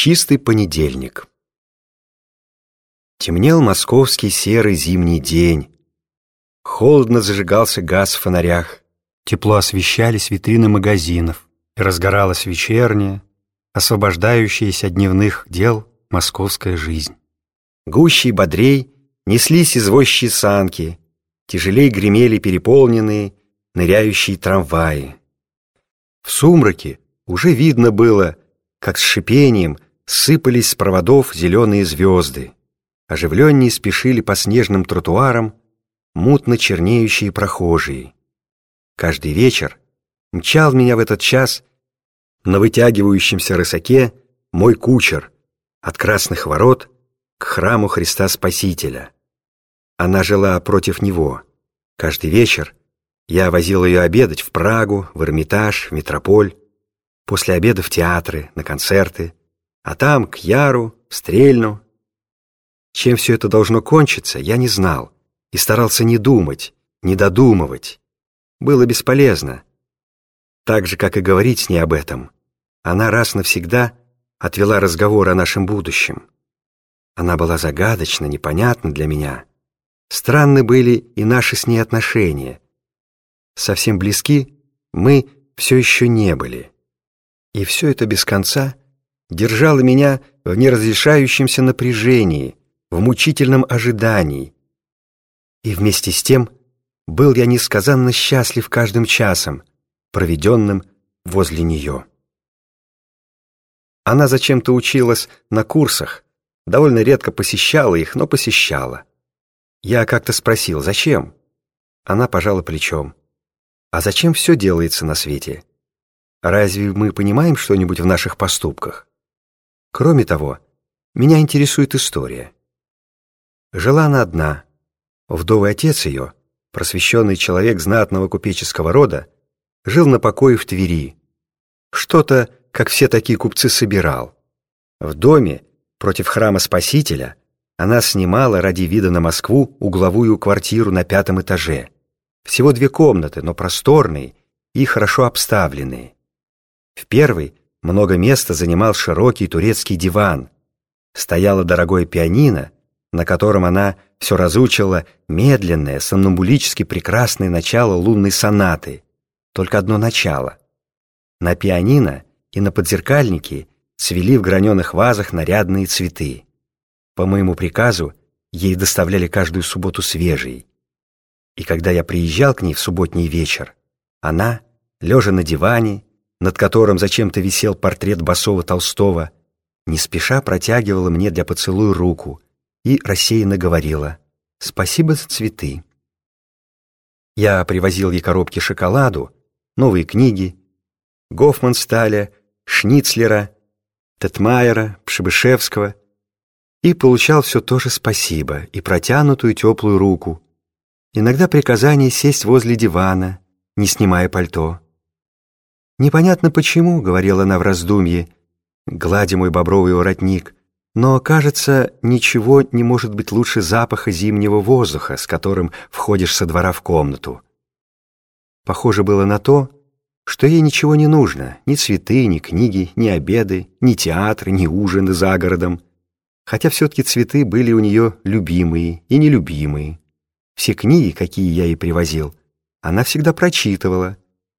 Чистый понедельник. Темнел московский серый зимний день. Холодно зажигался газ в фонарях. Тепло освещались витрины магазинов. И разгоралась вечерняя, освобождающаяся от дневных дел московская жизнь. Гуще и бодрей неслись извозчие санки, тяжелей гремели переполненные, ныряющие трамваи. В сумраке уже видно было, как с шипением сыпались с проводов зеленые звезды. Оживленнее спешили по снежным тротуарам мутно чернеющие прохожие. Каждый вечер мчал меня в этот час на вытягивающемся рысаке мой кучер от красных ворот к храму Христа Спасителя. Она жила против него. Каждый вечер я возил ее обедать в Прагу, в Эрмитаж, в Метрополь, после обеда в театры, на концерты, а там к Яру, в Стрельну. Чем все это должно кончиться, я не знал и старался не думать, не додумывать. Было бесполезно. Так же, как и говорить с ней об этом. Она раз навсегда отвела разговор о нашем будущем. Она была загадочна, непонятна для меня. Странны были и наши с ней отношения. Совсем близки мы все еще не были. И все это без конца — держала меня в неразрешающемся напряжении, в мучительном ожидании. И вместе с тем был я несказанно счастлив каждым часом, проведенным возле нее. Она зачем-то училась на курсах, довольно редко посещала их, но посещала. Я как-то спросил, зачем? Она пожала плечом. А зачем все делается на свете? Разве мы понимаем что-нибудь в наших поступках? Кроме того, меня интересует история. Жила она одна. Вдовый отец ее, просвещенный человек знатного купеческого рода, жил на покое в Твери. Что-то, как все такие купцы, собирал. В доме, против храма Спасителя, она снимала ради вида на Москву угловую квартиру на пятом этаже. Всего две комнаты, но просторные и хорошо обставленные. В первой много места занимал широкий турецкий диван. Стояло дорогое пианино, на котором она все разучила медленное, сомнамбулически прекрасное начало лунной сонаты. Только одно начало. На пианино и на подзеркальнике цвели в граненых вазах нарядные цветы. По моему приказу ей доставляли каждую субботу свежие. И когда я приезжал к ней в субботний вечер, она, лежа на диване, над которым зачем-то висел портрет Басова Толстого, не спеша протягивала мне для поцелуя руку и рассеянно говорила «Спасибо за цветы». Я привозил ей коробки шоколаду, новые книги, Гофмансталя, Шницлера, Тетмайера, Пшебышевского и получал все то же спасибо и протянутую теплую руку, иногда приказание сесть возле дивана, не снимая пальто. «Непонятно почему», — говорила она в раздумье, гладя мой бобровый воротник, «но, кажется, ничего не может быть лучше запаха зимнего воздуха, с которым входишь со двора в комнату». Похоже было на то, что ей ничего не нужно, ни цветы, ни книги, ни обеды, ни театр, ни ужины за городом. Хотя все-таки цветы были у нее любимые и нелюбимые. Все книги, какие я ей привозил, она всегда прочитывала,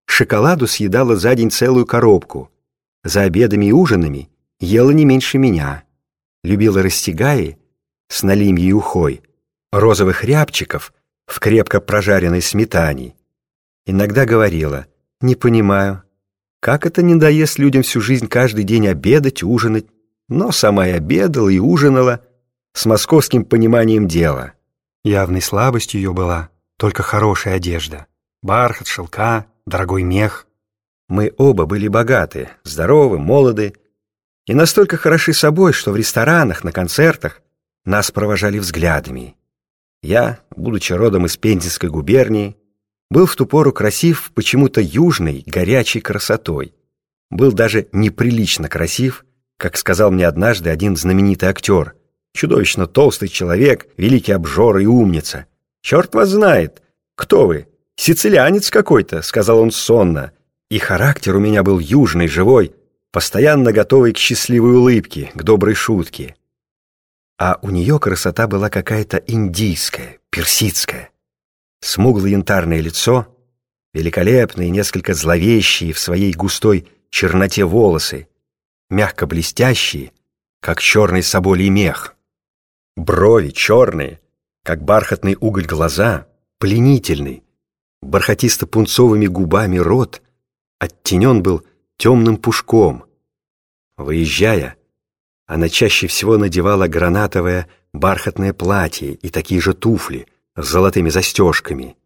Шоколаду съедала за день целую коробку. За обедами и ужинами ела не меньше меня. Любила растягаи с налимьей ухой, розовых рябчиков в крепко прожаренной сметане. Иногда говорила, не понимаю, как это не доест людям всю жизнь каждый день обедать, ужинать, но сама и обедала, и ужинала с московским пониманием дела. Явной слабостью ее была только хорошая одежда. Бархат, шелка, дорогой мех. Мы оба были богаты, здоровы, молоды и настолько хороши собой, что в ресторанах, на концертах нас провожали взглядами. Я, будучи родом из Пензенской губернии, был в ту пору красив почему-то южной, горячей красотой. Был даже неприлично красив, как сказал мне однажды один знаменитый актер, чудовищно толстый человек, великий обжор и умница. «Черт вас знает! Кто вы? «Сицилианец какой-то», — сказал он сонно. И характер у меня был южный, живой. постоянно готовый к счастливой улыбке, к доброй шутке. А у нее красота была какая-то индийская, персидская. Смуглое янтарное лицо, великолепные, несколько зловещие в своей густой черноте волосы, мягко блестящие, как черный соболий мех. Брови черные, как бархатный уголь глаза, пленительный, бархатисто-пунцовыми губами рот оттенен был темным пушком. Выезжая, она чаще всего надевала гранатовое бархатное платье и такие же туфли с золотыми застежками.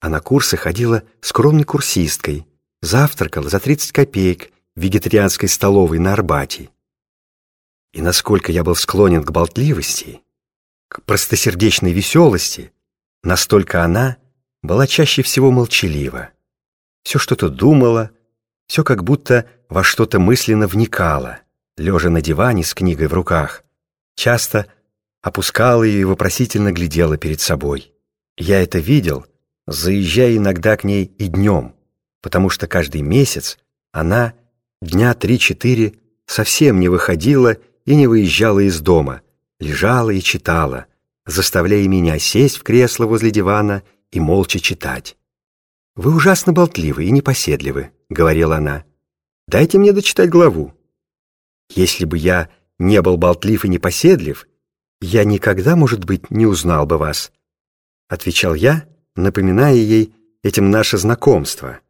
А на курсы ходила скромной курсисткой, завтракала за 30 копеек в вегетарианской столовой на Арбате. И насколько я был склонен к болтливости, к простосердечной веселости, настолько она была чаще всего молчалива. Все что-то думала, все как будто во что-то мысленно вникала, лежа на диване с книгой в руках. Часто опускала ее и вопросительно глядела перед собой. Я это видел, заезжая иногда к ней и днем, потому что каждый месяц она дня три-четыре совсем не выходила и не выезжала из дома, лежала и читала, заставляя меня сесть в кресло возле дивана и молча читать. «Вы ужасно болтливы и непоседливы», — говорила она. «Дайте мне дочитать главу». Если бы я не был болтлив и непоседлив, я никогда, может быть, не узнал бы вас, — отвечал я, напоминая ей этим наше знакомство —